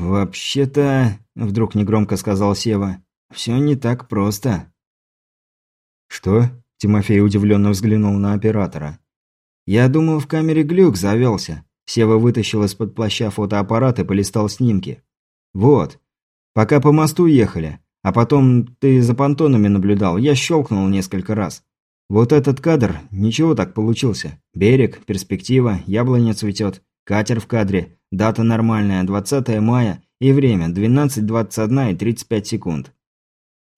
«Вообще-то...» – вдруг негромко сказал Сева. «Все не так просто». «Что?» – Тимофей удивленно взглянул на оператора. «Я думал, в камере глюк завелся». Сева вытащил из-под плаща фотоаппарат и полистал снимки. «Вот. Пока по мосту ехали. А потом ты за понтонами наблюдал. Я щелкнул несколько раз. Вот этот кадр, ничего так получился. Берег, перспектива, яблоня цветет, катер в кадре, дата нормальная, 20 мая и время 12.21 и 35 секунд.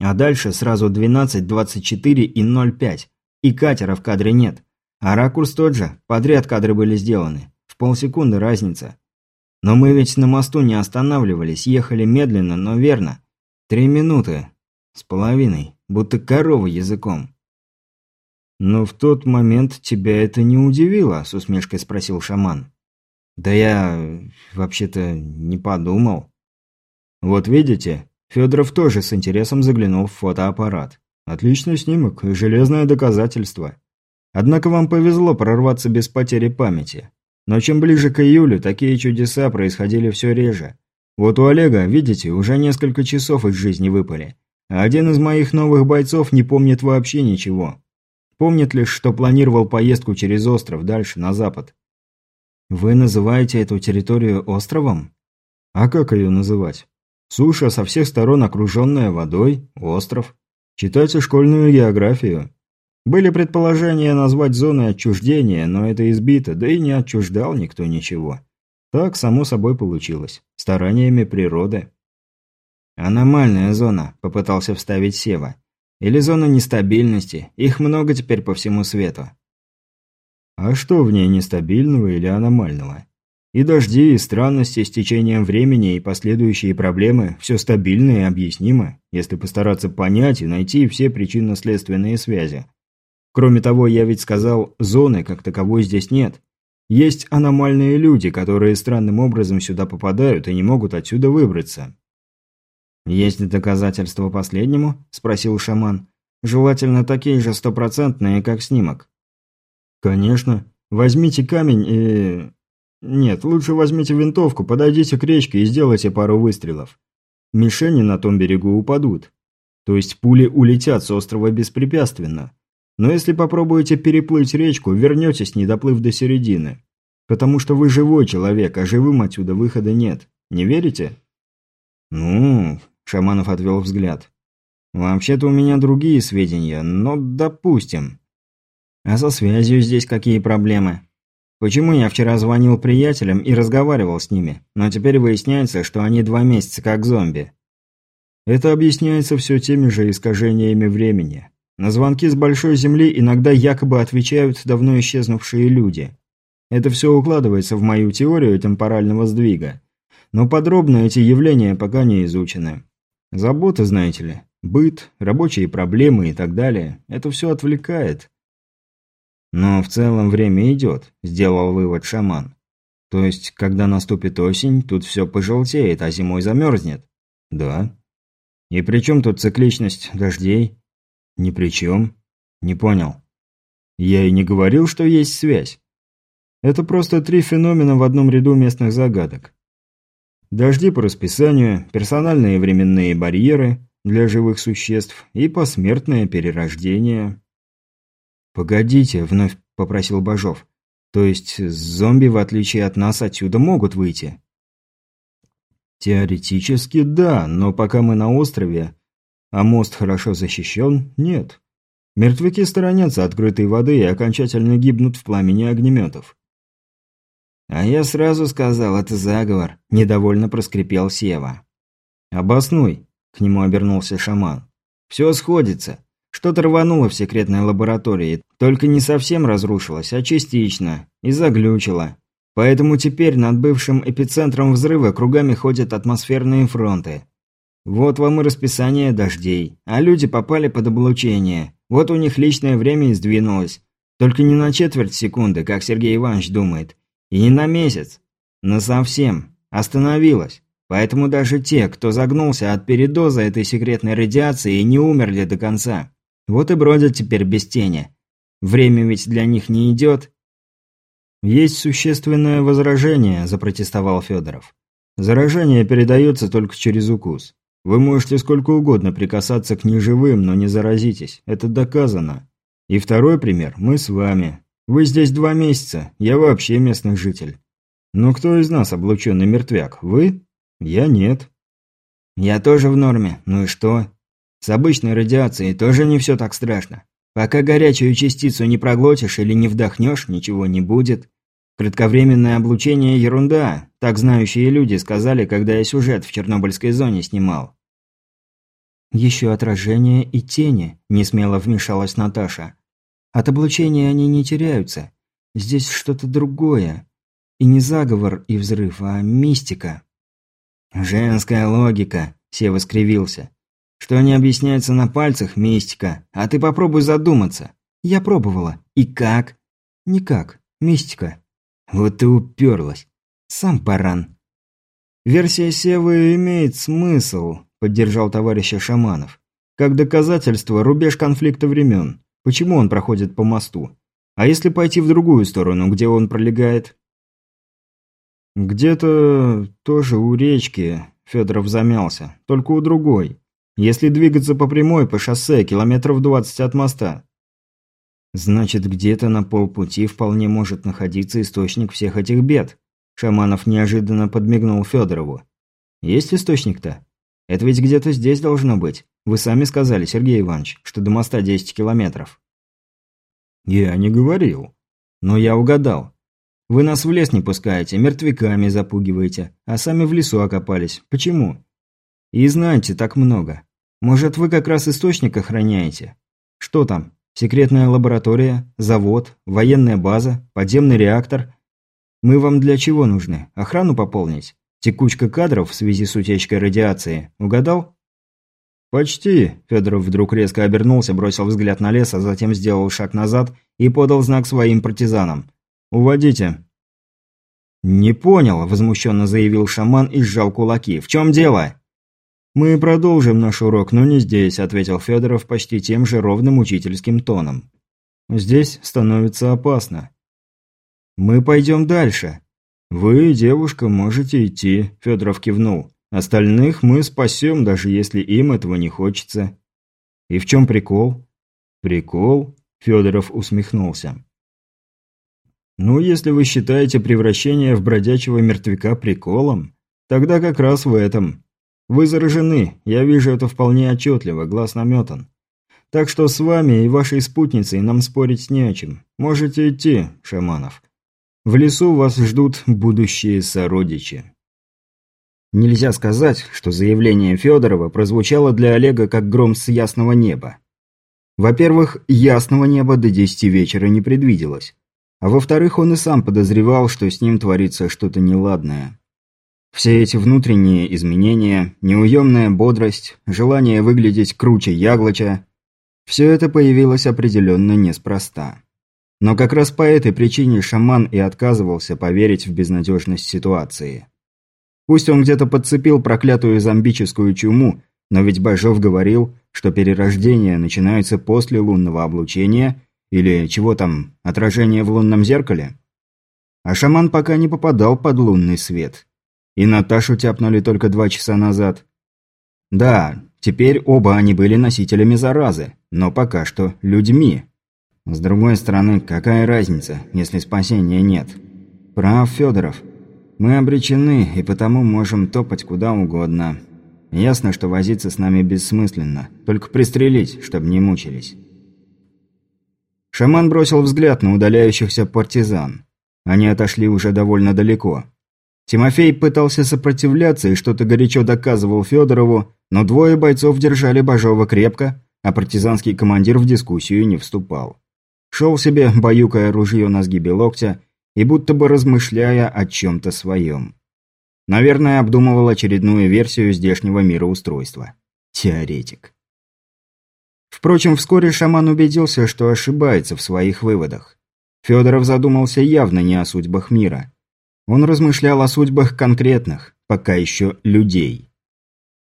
А дальше сразу 12.24 и 05. И катера в кадре нет. А ракурс тот же, подряд кадры были сделаны. В полсекунды разница. Но мы ведь на мосту не останавливались, ехали медленно, но верно. Три минуты. С половиной. Будто корова языком. «Но в тот момент тебя это не удивило?» – с усмешкой спросил шаман. «Да я... вообще-то не подумал». «Вот видите?» Федоров тоже с интересом заглянул в фотоаппарат. «Отличный снимок железное доказательство. Однако вам повезло прорваться без потери памяти. Но чем ближе к июлю, такие чудеса происходили все реже. Вот у Олега, видите, уже несколько часов из жизни выпали. А один из моих новых бойцов не помнит вообще ничего. Помнит лишь, что планировал поездку через остров дальше, на запад. Вы называете эту территорию островом? А как ее называть? Суша со всех сторон окруженная водой, остров. Читайте школьную географию. Были предположения назвать зоной отчуждения, но это избито, да и не отчуждал никто ничего. Так само собой получилось. Стараниями природы. «Аномальная зона», – попытался вставить Сева. «Или зона нестабильности. Их много теперь по всему свету». А что в ней нестабильного или аномального? И дожди, и странности с течением времени, и последующие проблемы – все стабильно и объяснимо, если постараться понять и найти все причинно-следственные связи. Кроме того, я ведь сказал, зоны как таковой здесь нет. Есть аномальные люди, которые странным образом сюда попадают и не могут отсюда выбраться. «Есть доказательства последнему?» – спросил шаман. «Желательно такие же стопроцентные, как снимок». «Конечно. Возьмите камень и... Нет, лучше возьмите винтовку, подойдите к речке и сделайте пару выстрелов. Мишени на том берегу упадут. То есть пули улетят с острова беспрепятственно. Но если попробуете переплыть речку, вернетесь, не доплыв до середины. Потому что вы живой человек, а живым отсюда выхода нет. Не верите? Ну, Шаманов отвел взгляд. Вообще-то у меня другие сведения, но допустим. А со связью здесь какие проблемы? Почему я вчера звонил приятелям и разговаривал с ними, но теперь выясняется, что они два месяца как зомби? Это объясняется все теми же искажениями времени. На звонки с Большой Земли иногда якобы отвечают давно исчезнувшие люди. Это все укладывается в мою теорию темпорального сдвига. Но подробно эти явления пока не изучены. Забота, знаете ли, быт, рабочие проблемы и так далее – это все отвлекает. Но в целом время идет, сделал вывод шаман. То есть, когда наступит осень, тут все пожелтеет, а зимой замерзнет? Да. И при чем тут цикличность дождей? Ни при чем. Не понял. Я и не говорил, что есть связь. Это просто три феномена в одном ряду местных загадок. Дожди по расписанию, персональные временные барьеры для живых существ и посмертное перерождение. «Погодите», — вновь попросил Бажов. «То есть зомби, в отличие от нас, отсюда могут выйти?» «Теоретически да, но пока мы на острове, а мост хорошо защищен, нет. Мертвяки сторонятся открытой воды и окончательно гибнут в пламени огнеметов. «А я сразу сказал, это заговор», – недовольно проскрипел Сева. «Обоснуй», – к нему обернулся шаман. «Все сходится. Что-то рвануло в секретной лаборатории, только не совсем разрушилось, а частично, и заглючило. Поэтому теперь над бывшим эпицентром взрыва кругами ходят атмосферные фронты. Вот вам и расписание дождей. А люди попали под облучение. Вот у них личное время и сдвинулось. Только не на четверть секунды, как Сергей Иванович думает. И не на месяц. На совсем. Остановилось. Поэтому даже те, кто загнулся от передоза этой секретной радиации, не умерли до конца. Вот и бродят теперь без тени. Время ведь для них не идет. «Есть существенное возражение», – запротестовал Федоров. Заражение передается только через укус. Вы можете сколько угодно прикасаться к неживым, но не заразитесь. Это доказано. И второй пример – мы с вами. Вы здесь два месяца, я вообще местный житель. Но кто из нас облученный мертвяк? Вы? Я нет. Я тоже в норме. Ну и что? С обычной радиацией тоже не все так страшно. Пока горячую частицу не проглотишь или не вдохнешь, ничего не будет. Кратковременное облучение – ерунда, так знающие люди сказали, когда я сюжет в Чернобыльской зоне снимал. Еще отражение и тени, несмело вмешалась Наташа. От облучения они не теряются. Здесь что-то другое. И не заговор и взрыв, а мистика. Женская логика, Сева скривился. Что не объясняется на пальцах, мистика. А ты попробуй задуматься. Я пробовала. И как? Никак. Мистика. Вот ты уперлась. Сам паран. Версия Севы имеет смысл, поддержал товарища Шаманов. Как доказательство рубеж конфликта времен. Почему он проходит по мосту? А если пойти в другую сторону, где он пролегает? Где-то тоже у речки, Федоров замялся, только у другой. Если двигаться по прямой, по шоссе, километров двадцать от моста. Значит, где-то на полпути вполне может находиться источник всех этих бед. Шаманов неожиданно подмигнул Федорову. Есть источник-то? Это ведь где-то здесь должно быть. Вы сами сказали, Сергей Иванович, что до моста 10 километров. Я не говорил. Но я угадал. Вы нас в лес не пускаете, мертвяками запугиваете, а сами в лесу окопались. Почему? И знаете так много. Может, вы как раз источник охраняете? Что там? Секретная лаборатория, завод, военная база, подземный реактор. Мы вам для чего нужны? Охрану пополнить? Текучка кадров в связи с утечкой радиации. Угадал? Почти. Федоров вдруг резко обернулся, бросил взгляд на лес, а затем сделал шаг назад и подал знак своим партизанам. «Уводите». «Не понял», – возмущенно заявил шаман и сжал кулаки. «В чем дело?» «Мы продолжим наш урок, но не здесь», – ответил Федоров почти тем же ровным учительским тоном. «Здесь становится опасно». «Мы пойдем дальше». «Вы, девушка, можете идти», – Федоров кивнул. «Остальных мы спасем, даже если им этого не хочется». «И в чем прикол?» «Прикол?» – Федоров усмехнулся. «Ну, если вы считаете превращение в бродячего мертвяка приколом, тогда как раз в этом. Вы заражены, я вижу это вполне отчетливо, глаз наметан. Так что с вами и вашей спутницей нам спорить не о чем. Можете идти, Шаманов. В лесу вас ждут будущие сородичи. Нельзя сказать, что заявление Федорова прозвучало для Олега как гром с ясного неба. Во-первых, ясного неба до десяти вечера не предвиделось. А во-вторых, он и сам подозревал, что с ним творится что-то неладное. Все эти внутренние изменения, неуемная бодрость, желание выглядеть круче Яглача – все это появилось определенно неспроста. Но как раз по этой причине шаман и отказывался поверить в безнадежность ситуации. Пусть он где-то подцепил проклятую зомбическую чуму, но ведь Бажов говорил, что перерождение начинается после лунного облучения или чего там, отражение в лунном зеркале. А шаман пока не попадал под лунный свет – и Наташу тяпнули только два часа назад. Да, теперь оба они были носителями заразы, но пока что людьми. С другой стороны, какая разница, если спасения нет? Прав Федоров. Мы обречены и потому можем топать куда угодно. Ясно, что возиться с нами бессмысленно, только пристрелить, чтобы не мучились. Шаман бросил взгляд на удаляющихся партизан. Они отошли уже довольно далеко. Тимофей пытался сопротивляться и что-то горячо доказывал Федорову, но двое бойцов держали Бажова крепко, а партизанский командир в дискуссию не вступал. Шел себе, баюкая ружье на сгибе локтя и будто бы размышляя о чем-то своем. Наверное, обдумывал очередную версию здешнего мироустройства. Теоретик. Впрочем, вскоре шаман убедился, что ошибается в своих выводах. Федоров задумался явно не о судьбах мира. Он размышлял о судьбах конкретных, пока еще людей.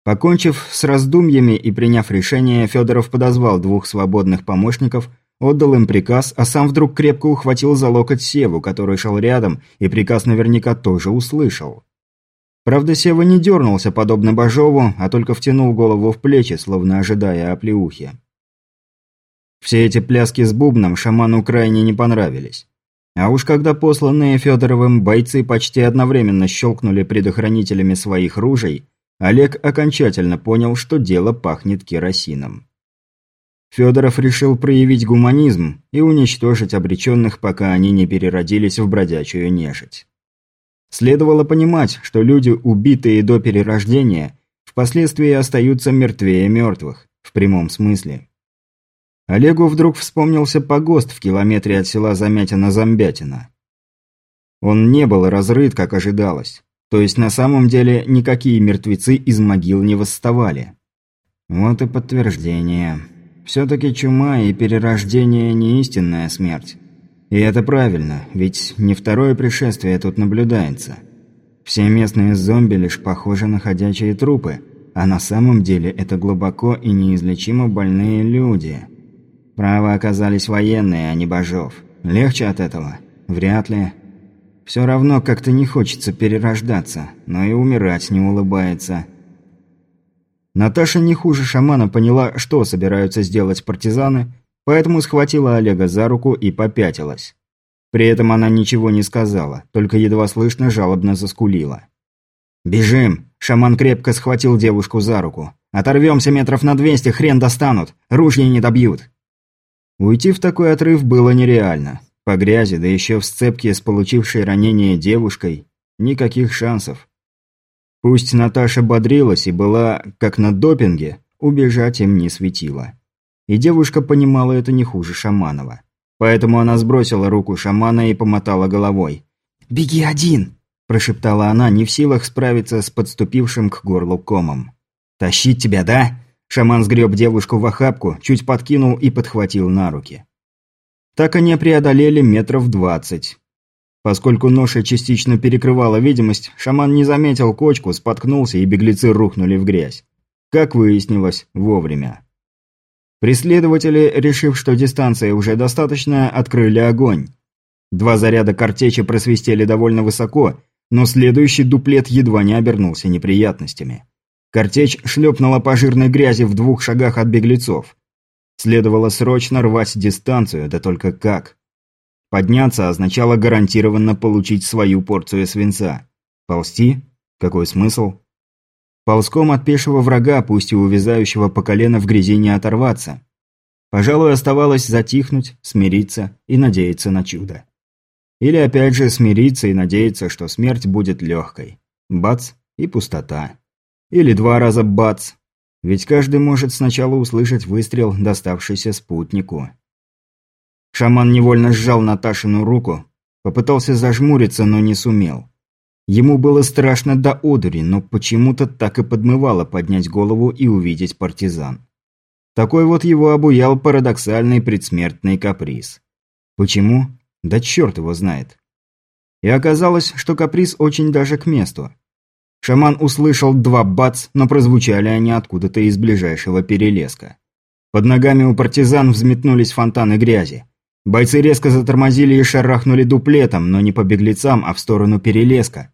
Покончив с раздумьями и приняв решение, Федоров подозвал двух свободных помощников, отдал им приказ, а сам вдруг крепко ухватил за локоть Севу, который шел рядом, и приказ наверняка тоже услышал. Правда, Сева не дернулся, подобно Бажову, а только втянул голову в плечи, словно ожидая оплеухи. Все эти пляски с бубном шаману крайне не понравились. А уж когда посланные Федоровым бойцы почти одновременно щелкнули предохранителями своих ружей, Олег окончательно понял, что дело пахнет керосином. Федоров решил проявить гуманизм и уничтожить обреченных, пока они не переродились в бродячую нежить. Следовало понимать, что люди, убитые до перерождения, впоследствии остаются мертвее мертвых, в прямом смысле. Олегу вдруг вспомнился погост в километре от села Замятина-Замбятина. Он не был разрыт, как ожидалось. То есть на самом деле никакие мертвецы из могил не восставали. Вот и подтверждение. Все-таки чума и перерождение не истинная смерть. И это правильно, ведь не второе пришествие тут наблюдается. Все местные зомби лишь похожи на ходячие трупы, а на самом деле это глубоко и неизлечимо больные люди – Право оказались военные, а не божов. Легче от этого? Вряд ли. Все равно как-то не хочется перерождаться, но и умирать не улыбается. Наташа не хуже шамана поняла, что собираются сделать партизаны, поэтому схватила Олега за руку и попятилась. При этом она ничего не сказала, только едва слышно жалобно заскулила. «Бежим!» – шаман крепко схватил девушку за руку. «Оторвемся метров на двести, хрен достанут! Ружья не добьют!» Уйти в такой отрыв было нереально. По грязи, да еще в сцепке с получившей ранение девушкой, никаких шансов. Пусть Наташа бодрилась и была, как на допинге, убежать им не светило. И девушка понимала это не хуже Шаманова. Поэтому она сбросила руку шамана и помотала головой. «Беги один!» – прошептала она, не в силах справиться с подступившим к горлу комом. «Тащить тебя, да?» Шаман сгреб девушку в охапку, чуть подкинул и подхватил на руки. Так они преодолели метров двадцать. Поскольку ноша частично перекрывала видимость, шаман не заметил кочку, споткнулся и беглецы рухнули в грязь. Как выяснилось, вовремя. Преследователи, решив, что дистанция уже достаточная, открыли огонь. Два заряда картечи просвистели довольно высоко, но следующий дуплет едва не обернулся неприятностями. Картечь шлепнула по жирной грязи в двух шагах от беглецов. Следовало срочно рвать дистанцию, да только как. Подняться означало гарантированно получить свою порцию свинца. Ползти? Какой смысл? Ползком от пешего врага, пусть и увязающего по колено в грязи, не оторваться. Пожалуй, оставалось затихнуть, смириться и надеяться на чудо. Или опять же смириться и надеяться, что смерть будет легкой. Бац и пустота. Или два раза бац. Ведь каждый может сначала услышать выстрел, доставшийся спутнику. Шаман невольно сжал Наташину руку, попытался зажмуриться, но не сумел. Ему было страшно до одури, но почему-то так и подмывало поднять голову и увидеть партизан. Такой вот его обуял парадоксальный предсмертный каприз. Почему? Да черт его знает. И оказалось, что каприз очень даже к месту. Шаман услышал два бац, но прозвучали они откуда-то из ближайшего перелеска. Под ногами у партизан взметнулись фонтаны грязи. Бойцы резко затормозили и шарахнули дуплетом, но не по беглецам, а в сторону перелеска.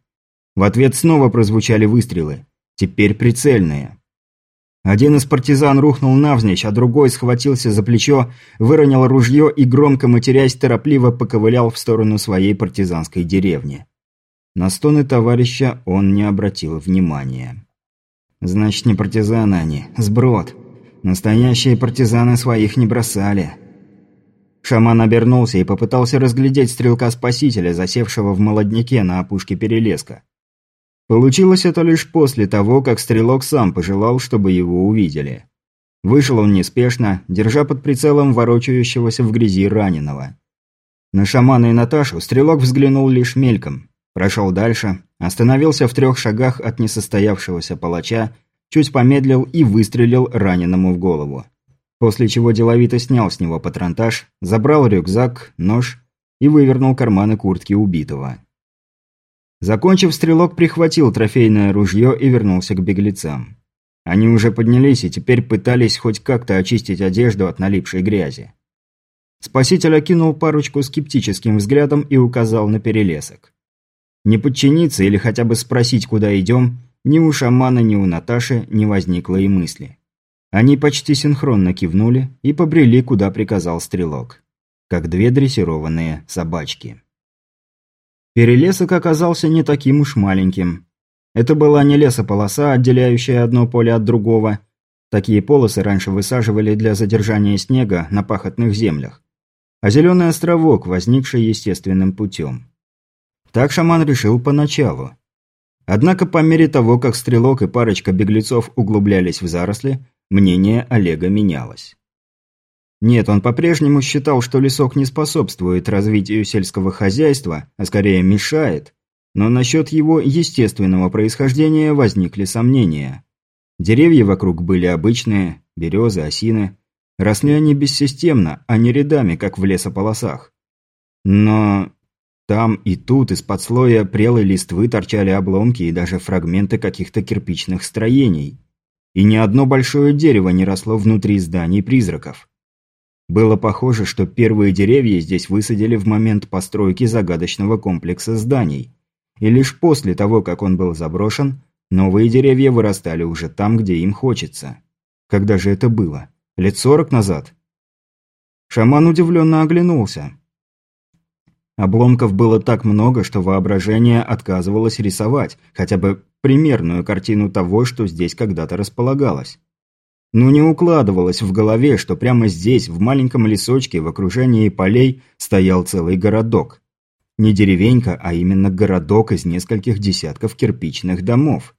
В ответ снова прозвучали выстрелы. Теперь прицельные. Один из партизан рухнул навзничь, а другой схватился за плечо, выронил ружье и, громко матерясь, торопливо поковылял в сторону своей партизанской деревни. На стоны товарища он не обратил внимания. «Значит, не партизаны они, сброд. Настоящие партизаны своих не бросали». Шаман обернулся и попытался разглядеть стрелка-спасителя, засевшего в молодняке на опушке перелеска. Получилось это лишь после того, как стрелок сам пожелал, чтобы его увидели. Вышел он неспешно, держа под прицелом ворочающегося в грязи раненого. На шамана и Наташу стрелок взглянул лишь мельком, Прошел дальше, остановился в трех шагах от несостоявшегося палача, чуть помедлил и выстрелил раненому в голову. После чего деловито снял с него патронтаж, забрал рюкзак, нож и вывернул карманы куртки убитого. Закончив, стрелок прихватил трофейное ружье и вернулся к беглецам. Они уже поднялись и теперь пытались хоть как-то очистить одежду от налипшей грязи. Спаситель окинул парочку скептическим взглядом и указал на перелесок. Не подчиниться или хотя бы спросить, куда идем, ни у шамана, ни у Наташи не возникло и мысли. Они почти синхронно кивнули и побрели, куда приказал стрелок. Как две дрессированные собачки. Перелесок оказался не таким уж маленьким. Это была не лесополоса, отделяющая одно поле от другого. Такие полосы раньше высаживали для задержания снега на пахотных землях. А зеленый островок, возникший естественным путем. Так шаман решил поначалу. Однако по мере того, как стрелок и парочка беглецов углублялись в заросли, мнение Олега менялось. Нет, он по-прежнему считал, что лесок не способствует развитию сельского хозяйства, а скорее мешает, но насчет его естественного происхождения возникли сомнения. Деревья вокруг были обычные, березы, осины. Росли они бессистемно, а не рядами, как в лесополосах. Но там и тут из-под слоя прелой листвы торчали обломки и даже фрагменты каких-то кирпичных строений. И ни одно большое дерево не росло внутри зданий призраков. Было похоже, что первые деревья здесь высадили в момент постройки загадочного комплекса зданий. И лишь после того, как он был заброшен, новые деревья вырастали уже там, где им хочется. Когда же это было? Лет сорок назад? Шаман удивленно оглянулся. Обломков было так много, что воображение отказывалось рисовать хотя бы примерную картину того, что здесь когда-то располагалось. Но не укладывалось в голове, что прямо здесь, в маленьком лесочке, в окружении полей, стоял целый городок. Не деревенька, а именно городок из нескольких десятков кирпичных домов.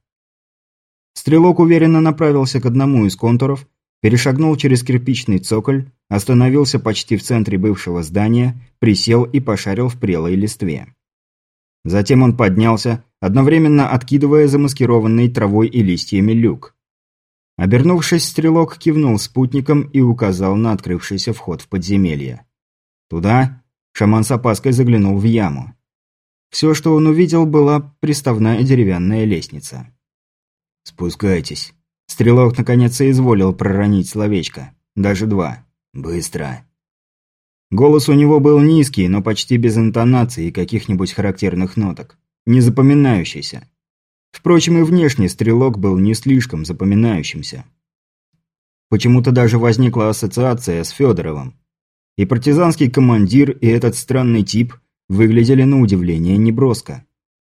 Стрелок уверенно направился к одному из контуров, перешагнул через кирпичный цоколь, остановился почти в центре бывшего здания, присел и пошарил в прелой листве. Затем он поднялся, одновременно откидывая замаскированный травой и листьями люк. Обернувшись, стрелок кивнул спутником и указал на открывшийся вход в подземелье. Туда шаман с опаской заглянул в яму. Все, что он увидел, была приставная деревянная лестница. «Спускайтесь». Стрелок наконец соизволил проронить словечко. Даже два. «Быстро». Голос у него был низкий, но почти без интонации и каких-нибудь характерных ноток. Не запоминающийся. Впрочем, и внешне стрелок был не слишком запоминающимся. Почему-то даже возникла ассоциация с Федоровым. И партизанский командир, и этот странный тип выглядели на удивление неброско.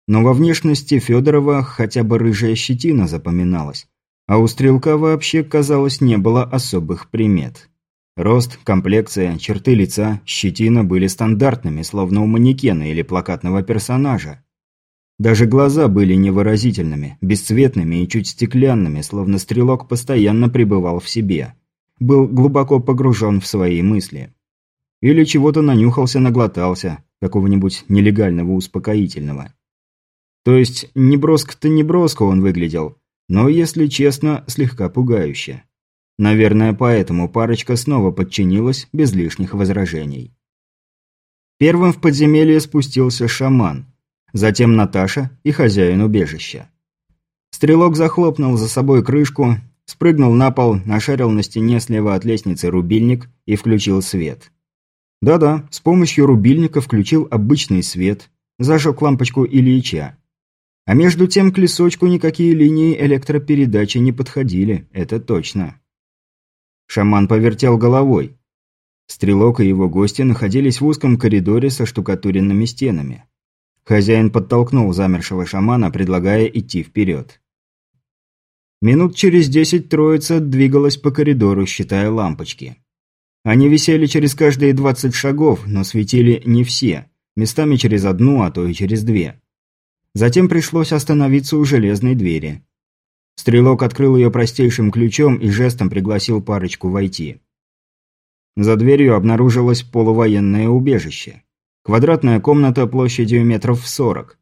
Но во внешности Федорова хотя бы рыжая щетина запоминалась, а у стрелка вообще, казалось, не было особых примет. Рост, комплекция, черты лица, щетина были стандартными, словно у манекена или плакатного персонажа. Даже глаза были невыразительными, бесцветными и чуть стеклянными, словно стрелок постоянно пребывал в себе. Был глубоко погружен в свои мысли. Или чего-то нанюхался, наглотался, какого-нибудь нелегального успокоительного. То есть, не броско-то не броско он выглядел, но, если честно, слегка пугающе. Наверное, поэтому парочка снова подчинилась без лишних возражений. Первым в подземелье спустился шаман – затем Наташа и хозяин убежища. Стрелок захлопнул за собой крышку, спрыгнул на пол, нашарил на стене слева от лестницы рубильник и включил свет. Да-да, с помощью рубильника включил обычный свет, зажег лампочку Ильича. А между тем к лесочку никакие линии электропередачи не подходили, это точно. Шаман повертел головой. Стрелок и его гости находились в узком коридоре со штукатуренными стенами. Хозяин подтолкнул замершего шамана, предлагая идти вперед. Минут через десять троица двигалась по коридору, считая лампочки. Они висели через каждые двадцать шагов, но светили не все, местами через одну, а то и через две. Затем пришлось остановиться у железной двери. Стрелок открыл ее простейшим ключом и жестом пригласил парочку войти. За дверью обнаружилось полувоенное убежище. Квадратная комната площадью метров в сорок.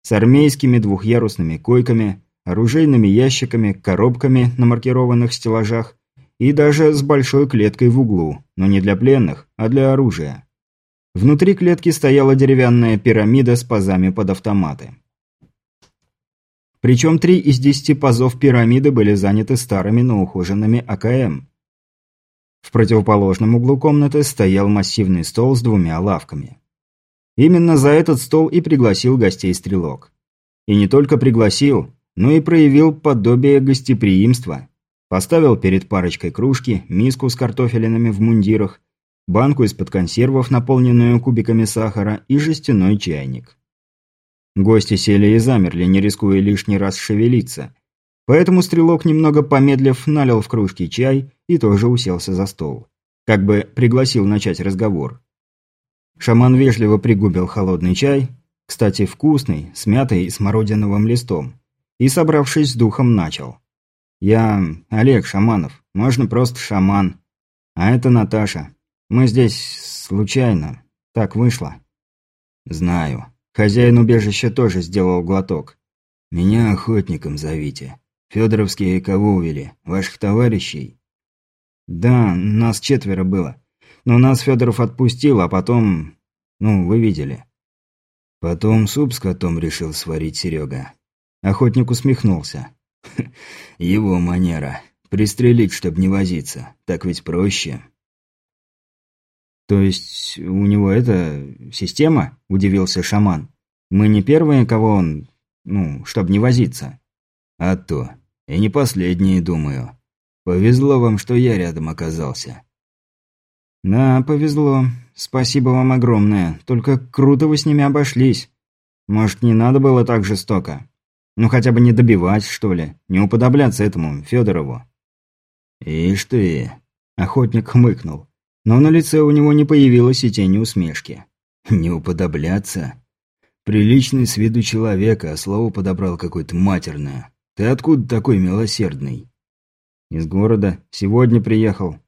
С армейскими двухъярусными койками, оружейными ящиками, коробками на маркированных стеллажах и даже с большой клеткой в углу, но не для пленных, а для оружия. Внутри клетки стояла деревянная пирамида с пазами под автоматы. Причем три из десяти пазов пирамиды были заняты старыми, но ухоженными АКМ. В противоположном углу комнаты стоял массивный стол с двумя лавками. Именно за этот стол и пригласил гостей стрелок. И не только пригласил, но и проявил подобие гостеприимства. Поставил перед парочкой кружки, миску с картофелинами в мундирах, банку из-под консервов, наполненную кубиками сахара, и жестяной чайник. Гости сели и замерли, не рискуя лишний раз шевелиться. Поэтому стрелок, немного помедлив, налил в кружки чай и тоже уселся за стол. Как бы пригласил начать разговор. Шаман вежливо пригубил холодный чай, кстати, вкусный, с мятой и смородиновым листом, и, собравшись с духом, начал. «Я Олег Шаманов, можно просто Шаман. А это Наташа. Мы здесь случайно. Так вышло». «Знаю. Хозяин убежища тоже сделал глоток. Меня охотником зовите. Федоровские кого увели? Ваших товарищей?» «Да, нас четверо было. Но нас Федоров отпустил, а потом... Ну, вы видели». Потом суп с котом решил сварить Серега. Охотник усмехнулся. Его манера. Пристрелить, чтобы не возиться. Так ведь проще. То есть у него это система? Удивился шаман. Мы не первые, кого он... Ну, чтобы не возиться. А то. И не последние, думаю. Повезло вам, что я рядом оказался. Да, повезло. Спасибо вам огромное. Только круто вы с ними обошлись. Может, не надо было так жестоко? Ну хотя бы не добивать, что ли, не уподобляться этому Федорову. «Ишь ты!» – охотник хмыкнул. Но на лице у него не появилось и тени усмешки. «Не уподобляться?» «Приличный с виду человека, а слово подобрал какое-то матерное. Ты откуда такой милосердный?» «Из города. Сегодня приехал.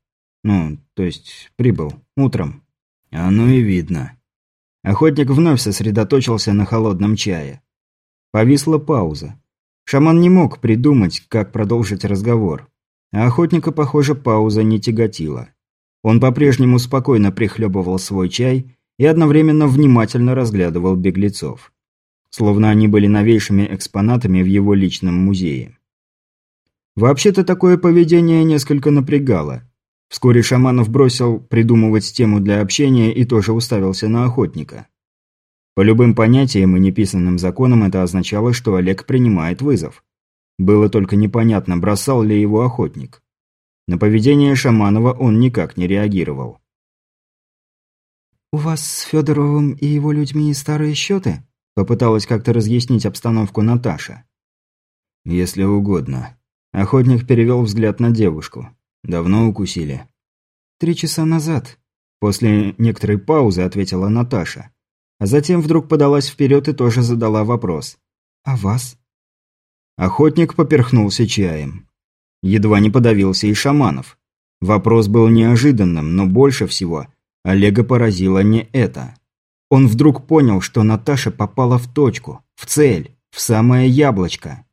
Ну, то есть прибыл. Утром». «Оно и видно». Охотник вновь сосредоточился на холодном чае. Повисла пауза. Шаман не мог придумать, как продолжить разговор. А охотника, похоже, пауза не тяготила. Он по-прежнему спокойно прихлебывал свой чай и одновременно внимательно разглядывал беглецов. Словно они были новейшими экспонатами в его личном музее. Вообще-то такое поведение несколько напрягало. Вскоре Шаманов бросил придумывать тему для общения и тоже уставился на охотника. По любым понятиям и неписанным законам это означало, что Олег принимает вызов. Было только непонятно, бросал ли его охотник. На поведение Шаманова он никак не реагировал. «У вас с Федоровым и его людьми старые счеты?» Попыталась как-то разъяснить обстановку Наташа. «Если угодно». Охотник перевел взгляд на девушку. «Давно укусили?» «Три часа назад». После некоторой паузы ответила Наташа а затем вдруг подалась вперед и тоже задала вопрос. «А вас?» Охотник поперхнулся чаем. Едва не подавился и Шаманов. Вопрос был неожиданным, но больше всего Олега поразило не это. Он вдруг понял, что Наташа попала в точку, в цель, в самое яблочко.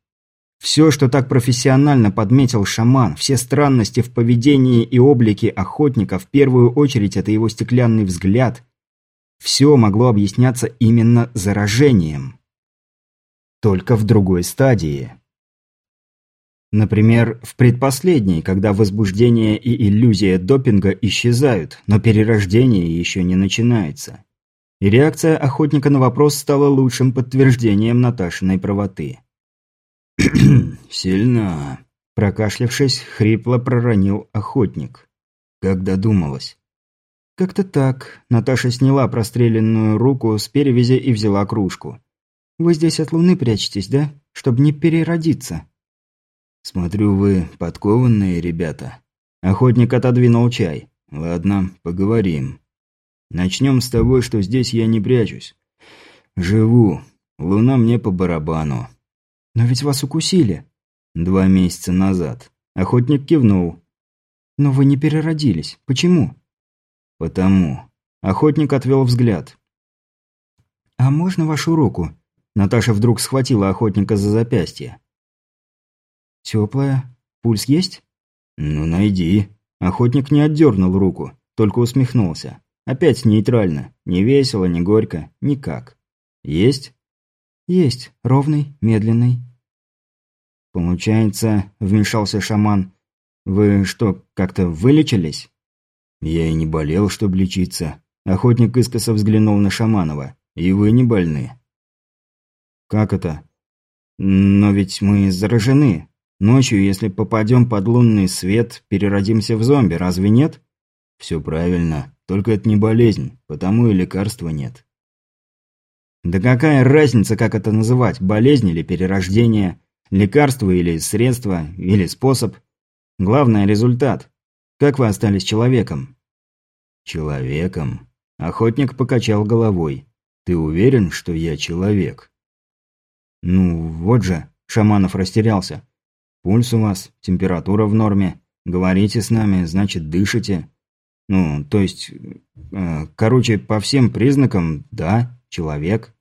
Все, что так профессионально подметил шаман, все странности в поведении и облике охотника, в первую очередь это его стеклянный взгляд, все могло объясняться именно заражением. Только в другой стадии. Например, в предпоследней, когда возбуждение и иллюзия допинга исчезают, но перерождение еще не начинается. И реакция охотника на вопрос стала лучшим подтверждением Наташиной правоты. «Сильно», – прокашлявшись, хрипло проронил охотник. «Как додумалась?» «Как-то так». Наташа сняла простреленную руку с перевязи и взяла кружку. «Вы здесь от луны прячетесь, да? Чтобы не переродиться». «Смотрю, вы подкованные ребята». Охотник отодвинул чай. «Ладно, поговорим. Начнем с того, что здесь я не прячусь. Живу. Луна мне по барабану». «Но ведь вас укусили». «Два месяца назад». Охотник кивнул. «Но вы не переродились. Почему?» «Потому». Охотник отвел взгляд. «А можно вашу руку?» Наташа вдруг схватила охотника за запястье. «Теплая? Пульс есть?» «Ну, найди». Охотник не отдернул руку, только усмехнулся. Опять нейтрально. Не весело, не горько. Никак. «Есть?» «Есть. Ровный, медленный». «Получается, — вмешался шаман, — вы что, как-то вылечились?» «Я и не болел, чтобы лечиться». Охотник искоса взглянул на Шаманова. И вы не больны. Как это? Но ведь мы заражены. Ночью, если попадем под лунный свет, переродимся в зомби, разве нет? Все правильно. Только это не болезнь, потому и лекарства нет. Да какая разница, как это называть, болезнь или перерождение, лекарство или средство, или способ? Главное – результат. Как вы остались человеком? Человеком? Охотник покачал головой. Ты уверен, что я человек? Ну, вот же, Шаманов растерялся. Пульс у вас, температура в норме. Говорите с нами, значит, дышите. Ну, то есть, э, короче, по всем признакам, да, человек.